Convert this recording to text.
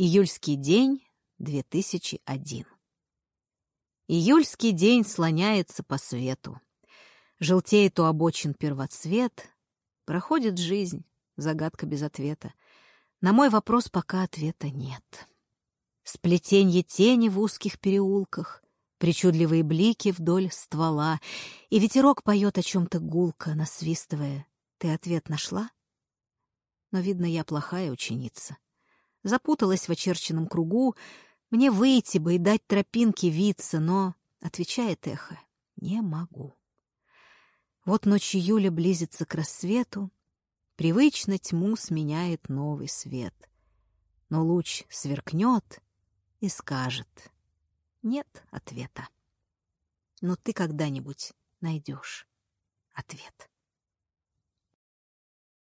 Июльский день, 2001. Июльский день слоняется по свету. Желтеет у обочин первоцвет. Проходит жизнь, загадка без ответа. На мой вопрос пока ответа нет. Сплетенье тени в узких переулках, причудливые блики вдоль ствола, и ветерок поет о чем-то гулко, насвистывая. Ты ответ нашла? Но, видно, я плохая ученица запуталась в очерченном кругу. Мне выйти бы и дать тропинке виться, но, отвечает эхо, не могу. Вот ночь июля близится к рассвету, привычно тьму сменяет новый свет. Но луч сверкнет и скажет «нет ответа». Но ты когда-нибудь найдешь ответ.